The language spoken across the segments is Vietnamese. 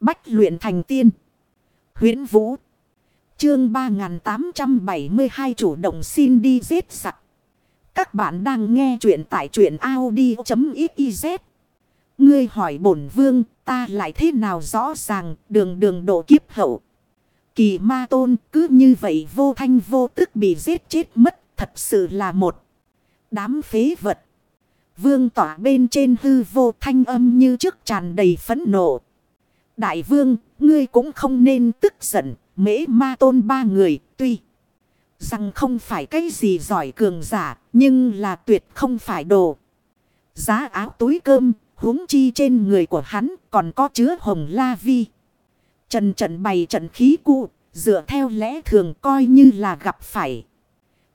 Bách luyện thành tiên. huyễn Vũ. Chương 3872 chủ động xin đi giết sặc. Các bạn đang nghe truyện tại truyện Audi.xyz. Ngươi hỏi bổn vương, ta lại thế nào rõ ràng, đường đường độ kiếp hậu. Kỳ ma tôn, cứ như vậy vô thanh vô tức bị giết chết mất, thật sự là một đám phế vật. Vương tỏa bên trên hư vô thanh âm như trước tràn đầy phấn nộ. Đại vương, ngươi cũng không nên tức giận, mễ ma tôn ba người, tuy rằng không phải cái gì giỏi cường giả, nhưng là tuyệt không phải đồ. Giá áo túi cơm, huống chi trên người của hắn còn có chứa hồng la vi. Trần trận bày trận khí cụ, dựa theo lẽ thường coi như là gặp phải.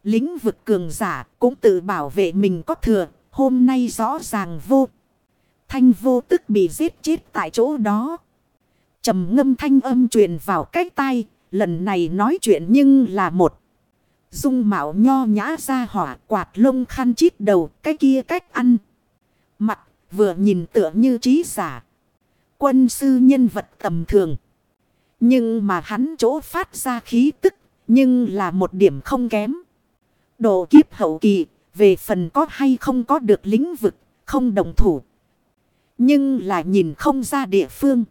Lính vực cường giả cũng tự bảo vệ mình có thừa, hôm nay rõ ràng vô. Thanh vô tức bị giết chết tại chỗ đó trầm ngâm thanh âm truyền vào cái tai, lần này nói chuyện nhưng là một. Dung mạo nho nhã ra hỏa quạt lông khăn chít đầu, cái kia cách ăn. Mặt vừa nhìn tựa như trí giả. Quân sư nhân vật tầm thường. Nhưng mà hắn chỗ phát ra khí tức, nhưng là một điểm không kém. Độ kiếp hậu kỳ, về phần có hay không có được lĩnh vực, không đồng thủ. Nhưng là nhìn không ra địa phương.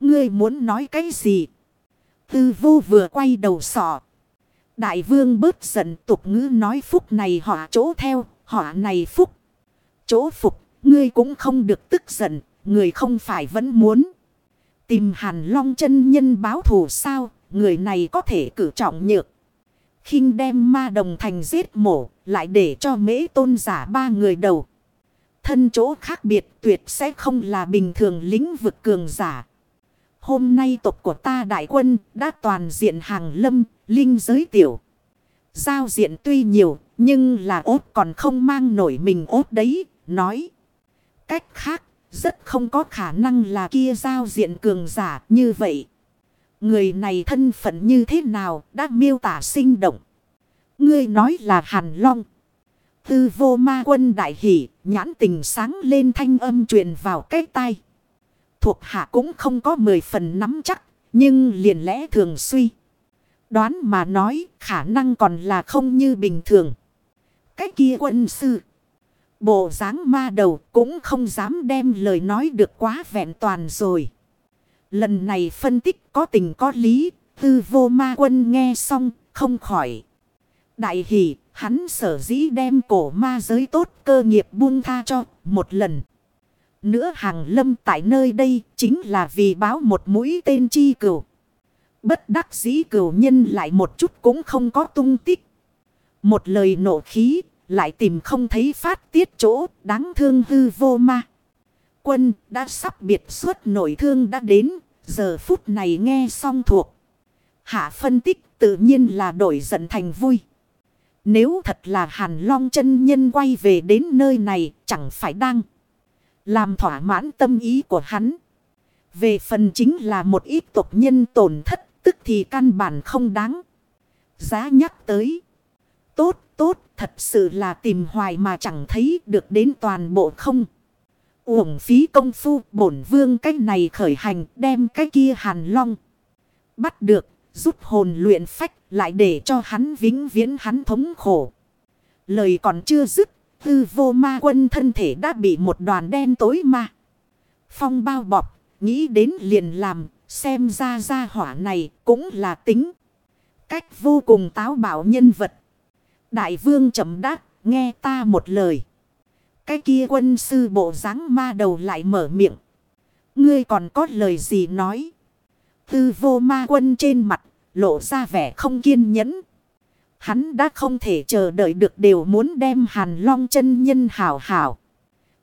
Ngươi muốn nói cái gì? Tư vô vừa quay đầu sọ. Đại vương bớt giận tục ngữ nói phúc này họ chỗ theo, họ này phúc. Chỗ phục, ngươi cũng không được tức giận, người không phải vẫn muốn. Tìm hàn long chân nhân báo thù sao, người này có thể cử trọng nhược. khinh đem ma đồng thành giết mổ, lại để cho mễ tôn giả ba người đầu. Thân chỗ khác biệt tuyệt sẽ không là bình thường lĩnh vực cường giả. Hôm nay tộc của ta đại quân đã toàn diện hàng lâm, linh giới tiểu. Giao diện tuy nhiều, nhưng là ốt còn không mang nổi mình ốt đấy, nói. Cách khác, rất không có khả năng là kia giao diện cường giả như vậy. Người này thân phận như thế nào đã miêu tả sinh động. Ngươi nói là Hàn Long. Tư vô ma quân đại hỷ, nhãn tình sáng lên thanh âm truyền vào cái tai. Thuộc hạ cũng không có mười phần nắm chắc. Nhưng liền lẽ thường suy. Đoán mà nói, khả năng còn là không như bình thường. Cái kia quân sư. Bộ dáng ma đầu cũng không dám đem lời nói được quá vẹn toàn rồi. Lần này phân tích có tình có lý. Tư vô ma quân nghe xong không khỏi. Đại hỷ, hắn sở dĩ đem cổ ma giới tốt cơ nghiệp buông tha cho một lần. Nữa hàng lâm tại nơi đây chính là vì báo một mũi tên chi cửu. Bất đắc dĩ cửu nhân lại một chút cũng không có tung tích. Một lời nổ khí lại tìm không thấy phát tiết chỗ đáng thương hư vô ma. Quân đã sắp biệt suốt nổi thương đã đến. Giờ phút này nghe xong thuộc. Hạ phân tích tự nhiên là đổi giận thành vui. Nếu thật là hàn long chân nhân quay về đến nơi này chẳng phải đang. Làm thỏa mãn tâm ý của hắn. Về phần chính là một ít tộc nhân tổn thất. Tức thì căn bản không đáng. Giá nhắc tới. Tốt, tốt, thật sự là tìm hoài mà chẳng thấy được đến toàn bộ không. Uổng phí công phu bổn vương cái này khởi hành đem cái kia hàn long. Bắt được, rút hồn luyện phách lại để cho hắn vĩnh viễn hắn thống khổ. Lời còn chưa dứt Tư vô ma quân thân thể đã bị một đoàn đen tối ma. Phong bao bọc, nghĩ đến liền làm, xem ra ra hỏa này cũng là tính. Cách vô cùng táo bảo nhân vật. Đại vương chậm đáp, nghe ta một lời. Cái kia quân sư bộ dáng ma đầu lại mở miệng. Ngươi còn có lời gì nói? Tư vô ma quân trên mặt, lộ ra vẻ không kiên nhẫn, Hắn đã không thể chờ đợi được đều muốn đem hàn long chân nhân hảo hảo.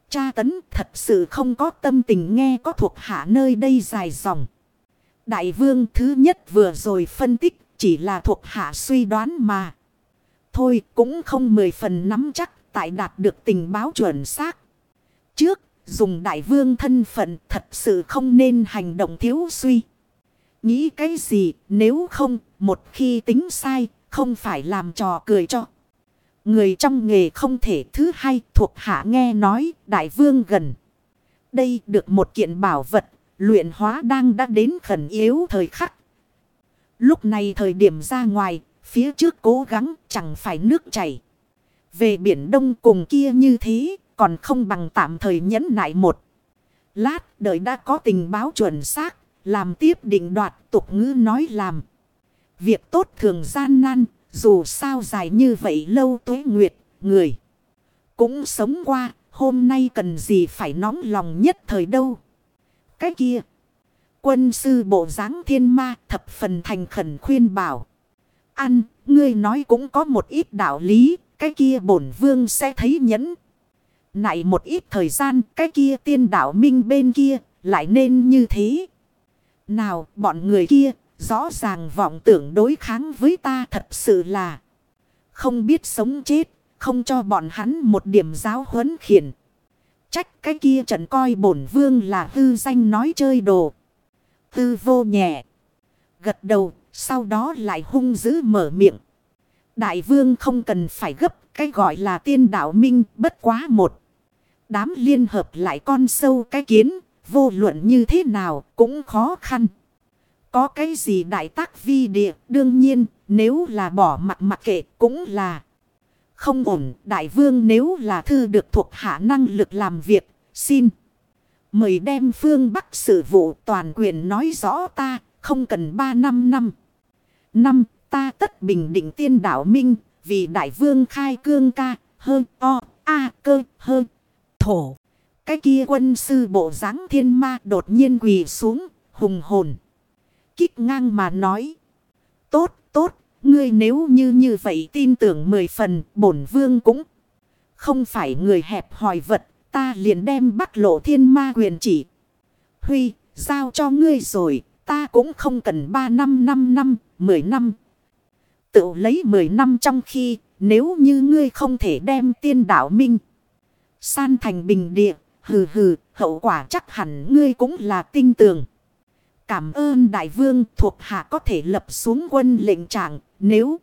Cha tấn thật sự không có tâm tình nghe có thuộc hạ nơi đây dài dòng. Đại vương thứ nhất vừa rồi phân tích chỉ là thuộc hạ suy đoán mà. Thôi cũng không mười phần nắm chắc tại đạt được tình báo chuẩn xác. Trước, dùng đại vương thân phận thật sự không nên hành động thiếu suy. Nghĩ cái gì, nếu không, một khi tính sai không phải làm trò cười cho. Người trong nghề không thể thứ hai thuộc hạ nghe nói đại vương gần. Đây được một kiện bảo vật, luyện hóa đang đã đến khẩn yếu thời khắc. Lúc này thời điểm ra ngoài, phía trước cố gắng chẳng phải nước chảy. Về biển đông cùng kia như thế, còn không bằng tạm thời nhẫn nại một. Lát đợi đã có tình báo chuẩn xác, làm tiếp định đoạt tục ngữ nói làm. Việc tốt thường gian nan, dù sao dài như vậy lâu tuế nguyệt, người cũng sống qua, hôm nay cần gì phải nóng lòng nhất thời đâu. Cái kia, quân sư bộ dáng thiên ma thập phần thành khẩn khuyên bảo. Ăn, ngươi nói cũng có một ít đạo lý, cái kia bổn vương sẽ thấy nhẫn. Nại một ít thời gian, cái kia tiên đạo minh bên kia, lại nên như thế. Nào, bọn người kia, rõ ràng vọng tưởng đối kháng với ta thật sự là không biết sống chết, không cho bọn hắn một điểm giáo huấn khiển. Trách cái kia trận coi bổn vương là hư danh nói chơi đồ. Tư vô nhẹ. Gật đầu, sau đó lại hung dữ mở miệng. Đại vương không cần phải gấp, cái gọi là tiên đạo minh bất quá một. Đám liên hợp lại con sâu cái kiến, vô luận như thế nào cũng khó khăn. Có cái gì đại tác vi địa, đương nhiên, nếu là bỏ mặt mặc kệ cũng là không ổn. Đại vương nếu là thư được thuộc hạ năng lực làm việc, xin. Mời đem phương bắc sự vụ toàn quyền nói rõ ta, không cần ba năm năm. Năm, ta tất bình định tiên đạo minh, vì đại vương khai cương ca, hơn o, a, cơ, hơn, thổ. Cái kia quân sư bộ dáng thiên ma đột nhiên quỳ xuống, hùng hồn. Kích ngang mà nói. Tốt, tốt, ngươi nếu như như vậy tin tưởng mười phần, bổn vương cũng không phải người hẹp hòi vật, ta liền đem bắt lộ thiên ma quyền chỉ. Huy, giao cho ngươi rồi, ta cũng không cần ba năm năm năm, mười năm. Tự lấy mười năm trong khi, nếu như ngươi không thể đem tiên đạo minh. San thành bình địa, hừ hừ, hậu quả chắc hẳn ngươi cũng là tinh tường. Cảm ơn đại vương thuộc hạ có thể lập xuống quân lệnh trạng, nếu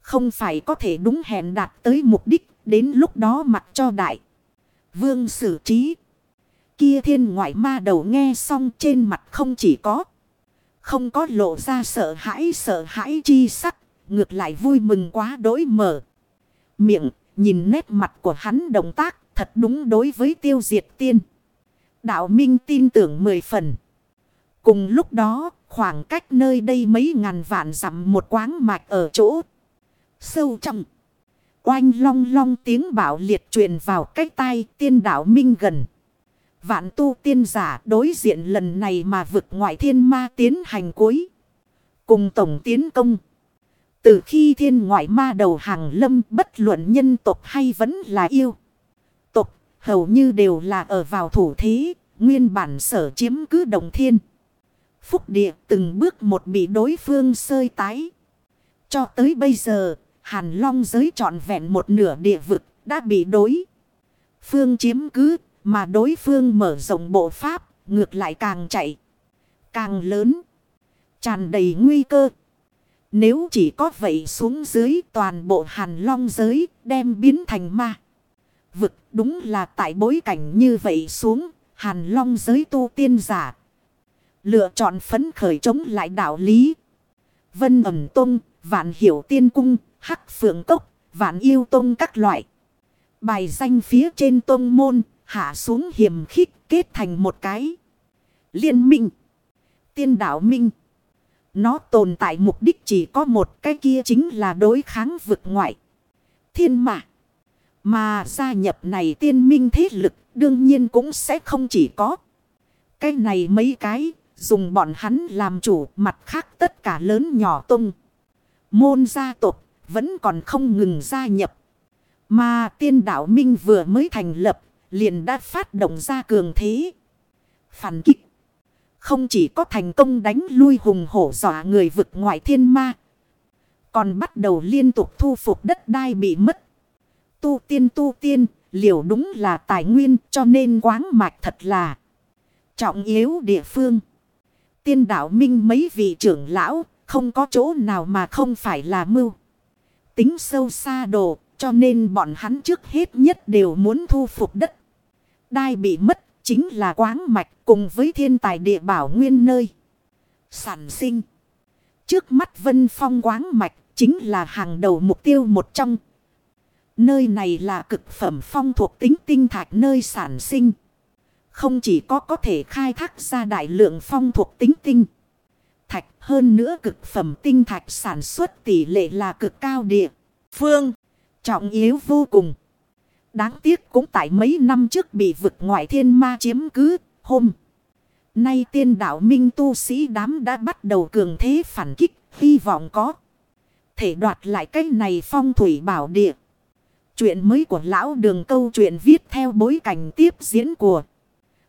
không phải có thể đúng hẹn đạt tới mục đích, đến lúc đó mặc cho đại. Vương xử trí. Kia thiên ngoại ma đầu nghe xong trên mặt không chỉ có. Không có lộ ra sợ hãi sợ hãi chi sắc. Ngược lại vui mừng quá đối mở. Miệng, nhìn nét mặt của hắn động tác thật đúng đối với tiêu diệt tiên. Đạo Minh tin tưởng mười phần. Cùng lúc đó, khoảng cách nơi đây mấy ngàn vạn dặm một quáng mạch ở chỗ sâu trong. Oanh long long tiếng bảo liệt truyền vào cách tai tiên đạo minh gần. Vạn tu tiên giả đối diện lần này mà vực ngoại thiên ma tiến hành cuối. Cùng tổng tiến công. Từ khi thiên ngoại ma đầu hàng lâm bất luận nhân tộc hay vẫn là yêu. Tộc hầu như đều là ở vào thủ thế, nguyên bản sở chiếm cứ đồng thiên. Phúc địa từng bước một bị đối phương sơi tái. Cho tới bây giờ, Hàn Long giới trọn vẹn một nửa địa vực đã bị đối. Phương chiếm cứ, mà đối phương mở rộng bộ pháp, ngược lại càng chạy. Càng lớn, tràn đầy nguy cơ. Nếu chỉ có vậy xuống dưới toàn bộ Hàn Long giới đem biến thành ma. Vực đúng là tại bối cảnh như vậy xuống, Hàn Long giới tu tiên giả Lựa chọn phấn khởi chống lại đạo lý. Vân ẩm tông, vạn hiểu tiên cung, hắc phượng cốc, vạn yêu tông các loại. Bài danh phía trên tông môn, hạ xuống hiểm khích kết thành một cái. Liên minh. Tiên đạo minh. Nó tồn tại mục đích chỉ có một cái kia chính là đối kháng vực ngoại. Thiên mã. Mà gia nhập này tiên minh thế lực đương nhiên cũng sẽ không chỉ có. Cái này mấy cái Dùng bọn hắn làm chủ mặt khác tất cả lớn nhỏ tung. Môn gia tộc vẫn còn không ngừng gia nhập. Mà tiên đạo Minh vừa mới thành lập liền đã phát động ra cường thế. Phản kích. Không chỉ có thành công đánh lui hùng hổ dọa người vực ngoại thiên ma. Còn bắt đầu liên tục thu phục đất đai bị mất. Tu tiên tu tiên, liều đúng là tài nguyên cho nên quáng mạch thật là trọng yếu địa phương tiên đạo minh mấy vị trưởng lão, không có chỗ nào mà không phải là mưu. Tính sâu xa đồ, cho nên bọn hắn trước hết nhất đều muốn thu phục đất. Đai bị mất, chính là quáng mạch cùng với thiên tài địa bảo nguyên nơi. Sản sinh. Trước mắt vân phong quáng mạch chính là hàng đầu mục tiêu một trong. Nơi này là cực phẩm phong thuộc tính tinh thạch nơi sản sinh. Không chỉ có có thể khai thác ra đại lượng phong thuộc tính tinh. Thạch hơn nữa cực phẩm tinh thạch sản xuất tỷ lệ là cực cao địa. Phương. Trọng yếu vô cùng. Đáng tiếc cũng tại mấy năm trước bị vực ngoại thiên ma chiếm cứ. Hôm. Nay tiên đạo minh tu sĩ đám đã bắt đầu cường thế phản kích. Hy vọng có. Thể đoạt lại cái này phong thủy bảo địa. Chuyện mới của lão đường câu chuyện viết theo bối cảnh tiếp diễn của